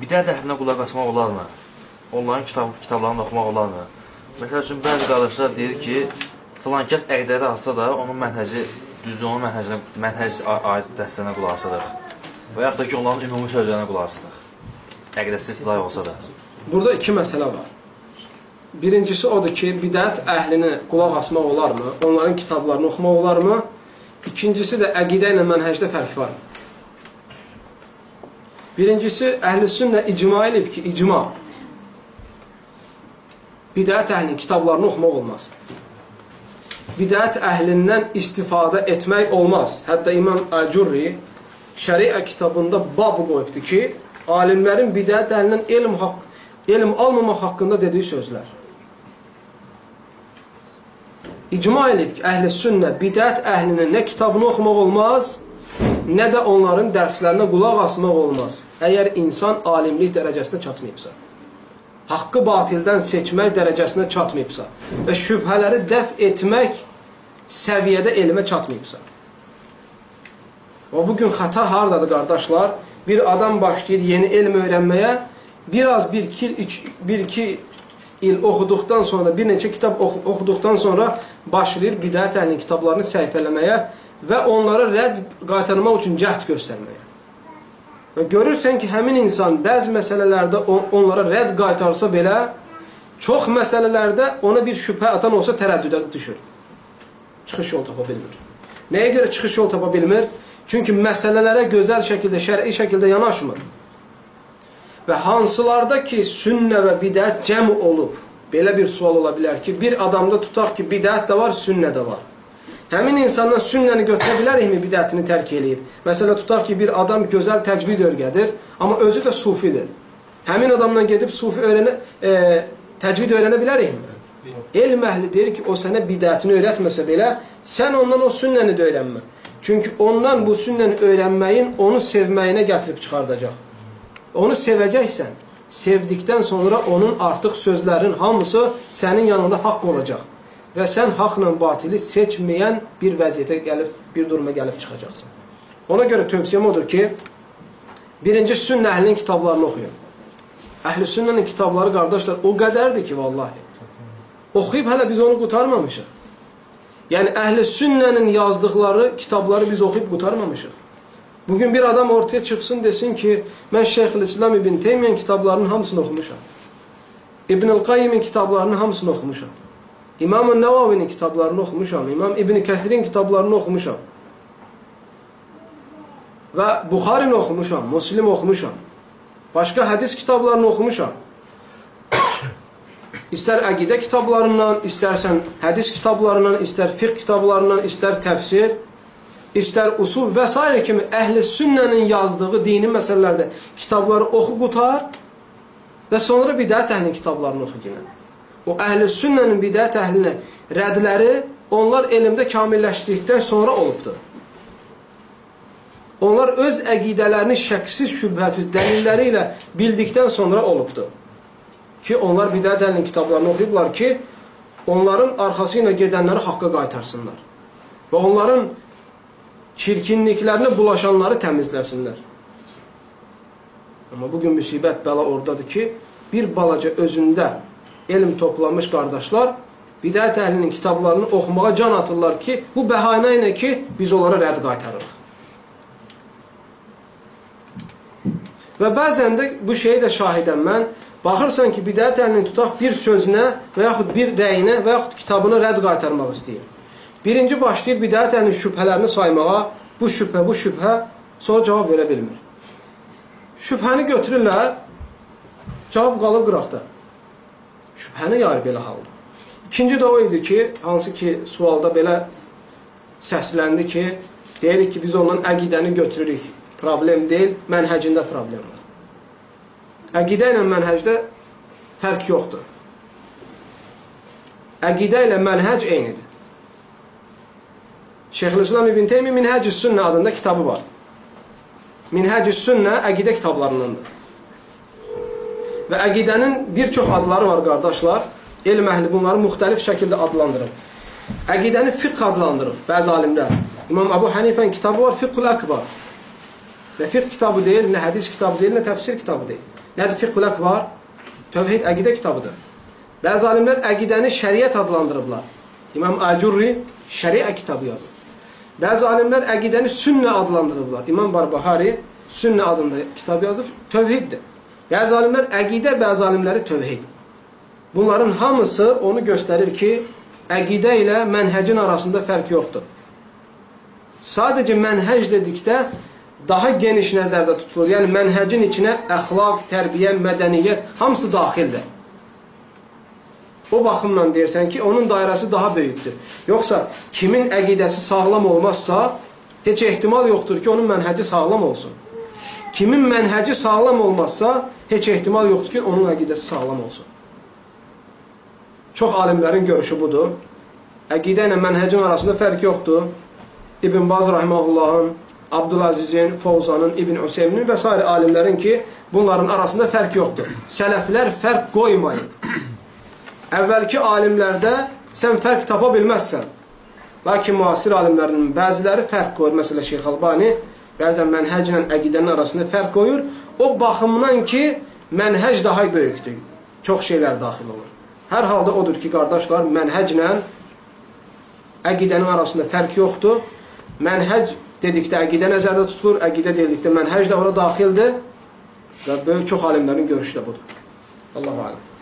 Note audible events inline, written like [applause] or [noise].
bidət əhlinə qulaq asmaq olarmı? Onların kitab kitablarını oxumaq olarmı? Məsəl üçün bəzi qardaşlar deyir ki, filan kəs əqidədə alsa da onun mənhəci düzdür, onun mənhəcinə, mənhəc aid dəstəsinə qulaq asırıq. Və yaxud da ki, onların ümumi sözlərinə qulaq asırıq. Əqidəsi istidlay olsa da. Burada iki məsələ var. Birincisi odur ki, bidət əhlinə qulaq asmaq olarmı? Onların kitablarını oxumaq olarmı? İkincisi də əqidə ilə mənhəcdə fərq var. Birincisi, əhl-i sünnə icma elib ki, icma. Bidət əhlinin kitablarını oxumaq olmaz. Bidət əhlindən istifadə etmək olmaz. Hətta İmam Əcurri şəriə kitabında bab qoyubdur ki, alimlərin bidət əhlindən elm, haqq, elm almamaq haqqında dediyi sözlər. İcma elib ki, əhl-i sünnə bidət əhlinin nə kitabını oxumaq olmaz, nə də onların dərslərinə qulaq asmaq olmaz. Əgər insan alimlik dərəcəsinə çatmayıbsa, haqqı batildən seçmək dərəcəsinə çatmayıbsa və şübhələri dəf etmək səviyyədə elmə çatmayıbsa. Və bugün xəta hardadır qardaşlar? Bir adam başlayır yeni elm öyrənməyə, biraz bir iki, bir iki il oxuduqdan sonra, bir neçə kitab oxuduqdan sonra başlayır bidət əhlinin kitablarını səhifələməyə və onları rədd qaytarmaq üçün cəhd göstərməyə. Və görürsən ki, həmin insan bəzi məsələlərdə onlara rədd qaytarsa belə, çox məsələlərdə ona bir şübhə atan olsa tərəddüdə düşür. Çıxış yol tapa bilmir. Nəyə görə çıxış yol tapa bilmir? Çünki məsələlərə gözəl şəkildə, şər'i şəkildə yanaşmır. Və hansılarda ki, sünnə və bidət cəm olub, belə bir sual ola bilər ki, bir adamda tutaq ki, bidət də var, sünnə də var. Həmin insandan sünnəni götürə bilərikmi bidətini tərk eləyib? Məsələ tutaq ki, bir adam gözəl təcvid örgədir, amma özü də sufidir. Həmin adamdan gedib sufi öyrənə, e, təcvid öyrənə bilərikmi? Elm əhli deyir ki, o sənə bidətini öyrətməsə belə, sən ondan o sünnəni də öyrənmə. Çünki ondan bu sünnəni öyrənməyin onu sevməyinə gətirib çıxardacaq. Onu sevəcəksən. Sevdikdən sonra onun artıq sözlərin hamısı sənin yanında haqq olacaq. Və sən haqla batili seçməyən bir vəziyyətə gəlib, bir duruma gəlib çıxacaqsan. Ona görə tövsiyəm odur ki, birinci sünnə əhlinin kitablarını oxuyun. Əhl-i sünnənin kitabları, qardaşlar, o qədərdir ki, vallahi. Oxuyub hələ biz onu qutarmamışıq. Yəni, əhl-i sünnənin yazdıqları kitabları biz oxuyub qutarmamışıq. Bugün bir adam ortaya çıxsın desin ki, mən Şeyxülislam İbn Teymiyyən kitablarının hamısını oxumuşam. İbn-ül Qayyimin kitablarının hamısını oxumuşam. İmam-ı Nəvavinin kitablarını oxumuşam. İmam İbn Kəsirin kitablarını oxumuşam. Və Buxarini oxumuşam, Muslim oxumuşam. Başqa hədis kitablarını oxumuşam. [coughs] İstər əqidə kitablarından, istərsən hədis kitablarından, istər fiqh kitablarından, istər təfsir, istər usul və s. kimi əhl-i sünnənin yazdığı dini məsələlərdə kitabları oxu qutar və sonra bidət əhlinin kitablarını oxu yenə. O əhl-i sünnənin bidət əhlinə rədləri onlar elmdə kamilləşdirdikdən sonra olubdur. Onlar öz əqidələrini şəksiz, şübhəsiz dəlilləri ilə bildikdən sonra olubdur. Ki, onlar bidət əhlinin kitablarını oxuyublar ki, onların arxası ilə gedənləri haqqa qaytarsınlar. Və onların çirkinliklərinə bulaşanları təmizləsinlər. Amma bugün müsibət bəla oradadır ki, bir balaca özündə elm toplamış qardaşlar bidət əhlinin kitablarını oxumağa can atırlar ki, bu bəhanə ilə ki, biz onlara rədd qaytarırıq. Və bəzən də bu şeyi də şahidəm mən, baxırsan ki, bidət əhlinin tutaq bir sözünə və yaxud bir rəyinə və yaxud kitabına rədd qaytarmaq istəyir. Birinci başlayır bidət əhlinin şübhələrini saymağa, bu şübhə, bu şübhə, sonra cavab verə bilmir. Şübhəni götürürlər, cavab qalır qıraqda. Şübhəni yayır belə halda. İkinci də o idi ki, hansı ki sualda belə səsləndi ki, deyirik ki, biz ondan əqidəni götürürük. Problem deyil, mənhəcində problem var. Əqidə ilə mənhəcdə fərq yoxdur. Əqidə ilə mənhəc eynidir. Şeyxülislam İbn Teymi Minhəcü Sünnə adında kitabı var. Minhəcü Sünnə əqidə kitablarındandır. Və əqidənin bir çox adları var, qardaşlar. Elm əhli bunları müxtəlif şəkildə adlandırır. Əqidəni fiqh adlandırır bəzi alimlər. İmam Abu Hanifənin kitabı var, Fiqhul Əkbar. Nə fiqh kitabı deyil, nə hədis kitabı deyil, nə təfsir kitabı deyil. Nədir fiqhul akbar? Tövhid əqidə kitabıdır. Bəzi alimlər əqidəni şəriət adlandırıblar. İmam Acurri şəriə kitabı yazıb. Bəzi alimlər əqidəni sünnə adlandırıblar. İmam Barbahari sünnə adında kitab yazıb, tövhiddir. Bəzi alimlər əqidə, bəzi alimləri tövhid. Bunların hamısı onu göstərir ki, əqidə ilə mənhəcin arasında fərq yoxdur. Sadəcə mənhəc dedikdə daha geniş nəzərdə tutulur. Yəni mənhəcin içinə əxlaq, tərbiyə, mədəniyyət hamısı daxildir. O baxımdan deyirsən ki, onun dairəsi daha böyükdür. Yoxsa kimin əqidəsi sağlam olmazsa, heç ehtimal yoxdur ki, onun mənhəci sağlam olsun. Kimin mənhəci sağlam olmazsa, heç ehtimal yoxdur ki, onun əqidəsi sağlam olsun. Çox alimlərin görüşü budur. Əqidə ilə mənhəcin arasında fərq yoxdur. İbn Baz rahimehullahın, Abdülazizin, Fovzanın, İbn Hüseynin və s. alimlərin ki, bunların arasında fərq yoxdur. Sələflər fərq qoymayın. Əvvəlki alimlərdə sən fərq tapa bilməzsən. Lakin müasir alimlərinin bəziləri fərq qoyur. Məsələ Şeyx Albani bəzən mənhəclə əqidənin arasında fərq qoyur. O baxımdan ki, mənhəc daha böyükdür. Çox şeylər daxil olur. Hər halda odur ki, qardaşlar, mənhəclə əqidənin arasında fərq yoxdur. Mənhəc dedikdə əqidə nəzərdə tutulur, əqidə dedikdə mənhəc də ora daxildir və böyük çox alimlərin görüşü də budur. Allahu aləm.